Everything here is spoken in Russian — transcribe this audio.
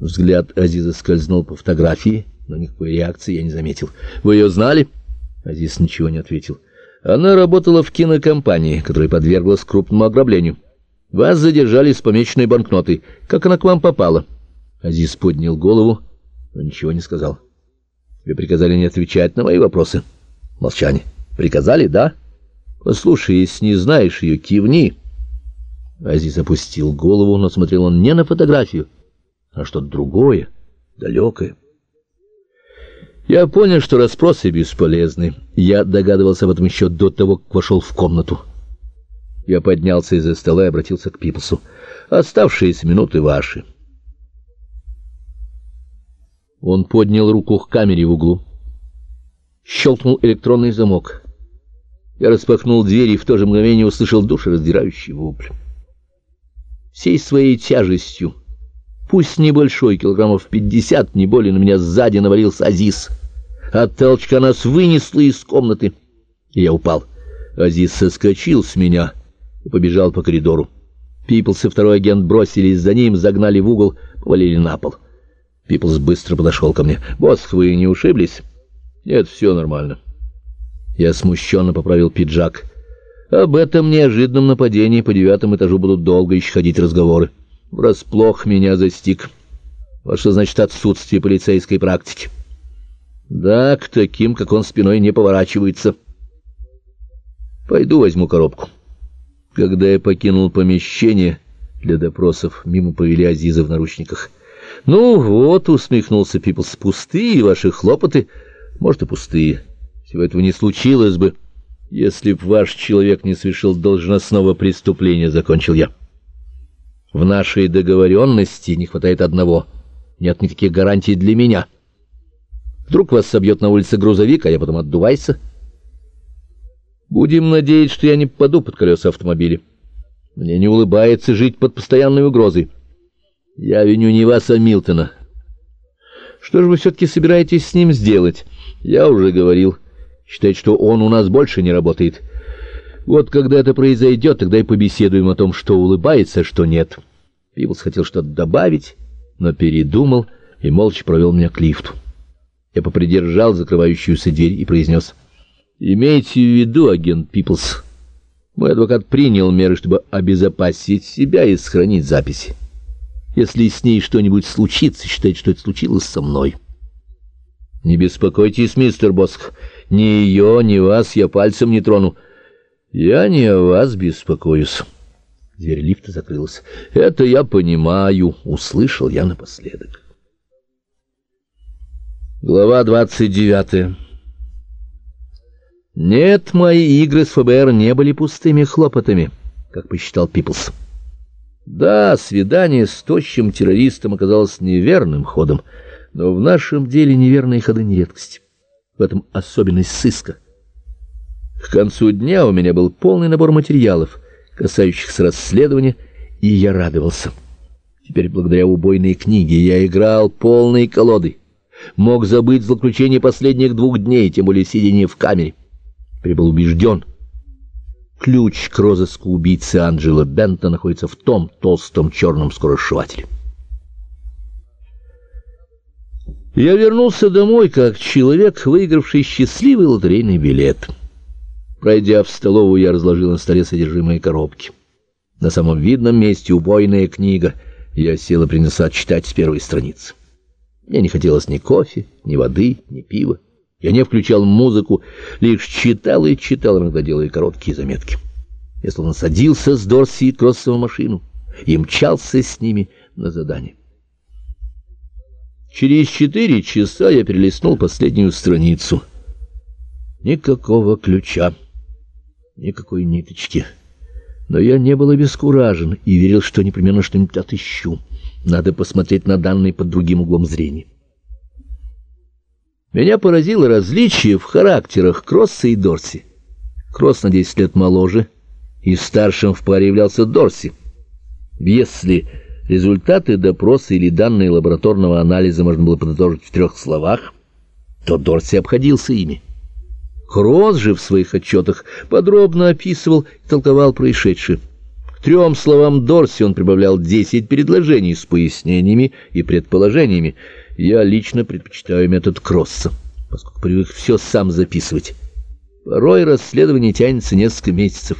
Взгляд Азиза скользнул по фотографии, но никакой реакции я не заметил. «Вы ее знали?» Азиз ничего не ответил. «Она работала в кинокомпании, которая подверглась крупному ограблению. Вас задержали с помеченной банкнотой. Как она к вам попала?» Азиз поднял голову, но ничего не сказал. «Тебе приказали не отвечать на мои вопросы?» Молчание. «Приказали, да?» «Послушай, если не знаешь ее, кивни». Азиз опустил голову, но смотрел он не на фотографию, а что-то другое, далекое. Я понял, что расспросы бесполезны. Я догадывался об этом еще до того, как вошел в комнату. Я поднялся из-за стола и обратился к Пиплсу. «Оставшиеся минуты ваши». Он поднял руку к камере в углу. Щелкнул электронный замок. Я распахнул дверь и в то же мгновение услышал душераздирающий вопль. Всей своей тяжестью Пусть небольшой, килограммов пятьдесят, не более, на меня сзади навалился Азиз. От толчка нас вынесло из комнаты, я упал. Азиз соскочил с меня и побежал по коридору. Пиплс и второй агент бросились за ним, загнали в угол, повалили на пол. Пиплс быстро подошел ко мне. «Босс, вы не ушиблись?» «Нет, все нормально». Я смущенно поправил пиджак. Об этом неожиданном нападении по девятому этажу будут долго еще ходить разговоры. Врасплох меня застиг. Вот что значит отсутствие полицейской практики. Да, к таким, как он, спиной не поворачивается. Пойду возьму коробку. Когда я покинул помещение для допросов, мимо повели Азиза в наручниках. Ну вот, усмехнулся Пиплс, пустые ваши хлопоты. Может, и пустые. Всего этого не случилось бы, если б ваш человек не совершил должностного преступления, закончил я. В нашей договоренности не хватает одного. Нет никаких гарантий для меня. Вдруг вас собьет на улице грузовик, а я потом отдувайся. Будем надеяться, что я не попаду под колеса автомобиля. Мне не улыбается жить под постоянной угрозой. Я виню не вас, а Милтона. Что же вы все-таки собираетесь с ним сделать? Я уже говорил. Считает, что он у нас больше не работает. Вот когда это произойдет, тогда и побеседуем о том, что улыбается, а что нет. Пиблс хотел что-то добавить, но передумал и молча провел меня к лифту. Я попридержал закрывающуюся дверь и произнес. «Имейте в виду, агент Пиплс, мой адвокат принял меры, чтобы обезопасить себя и сохранить записи. Если с ней что-нибудь случится, считайте, что это случилось со мной». «Не беспокойтесь, мистер Босх, ни ее, ни вас я пальцем не трону». «Я не о вас беспокоюсь». Дверь лифта закрылась. «Это я понимаю», — услышал я напоследок. Глава двадцать девятая. Нет, мои игры с ФБР не были пустыми хлопотами, как посчитал Пиплс. Да, свидание с тощим террористом оказалось неверным ходом, но в нашем деле неверные ходы не редкость. В этом особенность сыска — к концу дня у меня был полный набор материалов, касающихся расследования, и я радовался. Теперь, благодаря убойной книге, я играл полной колодой. Мог забыть злоключение последних двух дней, тем более сидение в камере. Теперь был убежден. Ключ к розыску убийцы Анджела Бента находится в том толстом черном скоросшивателе. Я вернулся домой как человек, выигравший счастливый лотерейный билет. Пройдя в столовую, я разложил на столе содержимое коробки. На самом видном месте убойная книга. Я сел и принялся читать с первой страницы. Мне не хотелось ни кофе, ни воды, ни пива. Я не включал музыку, лишь читал и читал, иногда делая короткие заметки. Я словно садился с Дорси и Кроссом в машину и мчался с ними на задание. Через четыре часа я перелистнул последнюю страницу. Никакого ключа никакой ниточки. Но я не был обескуражен и верил, что непременно что-нибудь отыщу. Надо посмотреть на данные под другим углом зрения. Меня поразило различие в характерах Кросса и Дорси. Кросс на 10 лет моложе, и старшим в паре являлся Дорси. Если результаты допроса или данные лабораторного анализа можно было подытожить в трех словах, то Дорси обходился ими. Кросс же в своих отчетах подробно описывал и толковал происшедшее. К трем словам Дорси он прибавлял десять предложений с пояснениями и предположениями. Я лично предпочитаю метод Кросса, поскольку привык все сам записывать. Порой расследование тянется несколько месяцев.